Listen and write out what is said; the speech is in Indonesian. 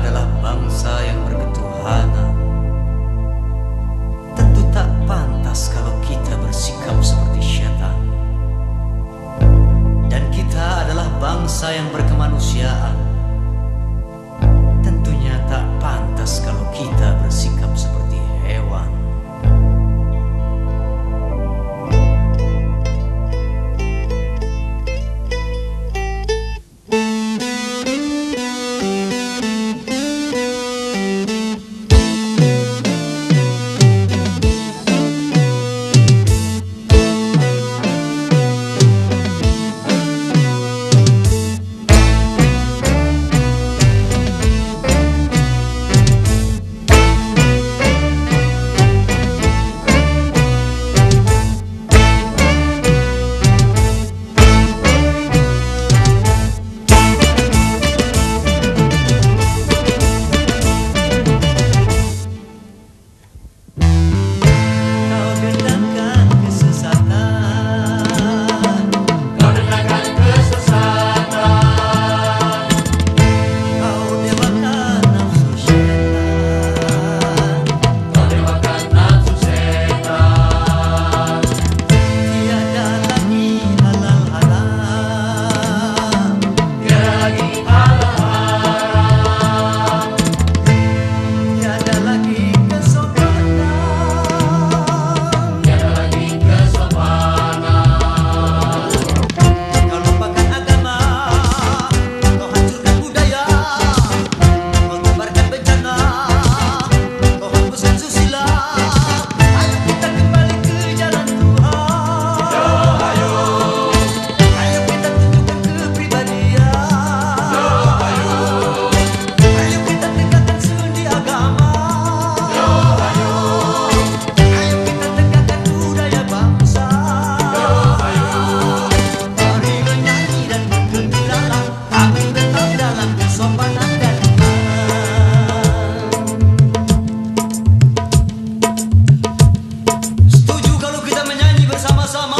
adalah bangsa yang berketuhanan. Tentu tak pantas kalau kita bersikap seperti syaitan. Dan kita adalah bangsa yang berkemanusiaan. Samar.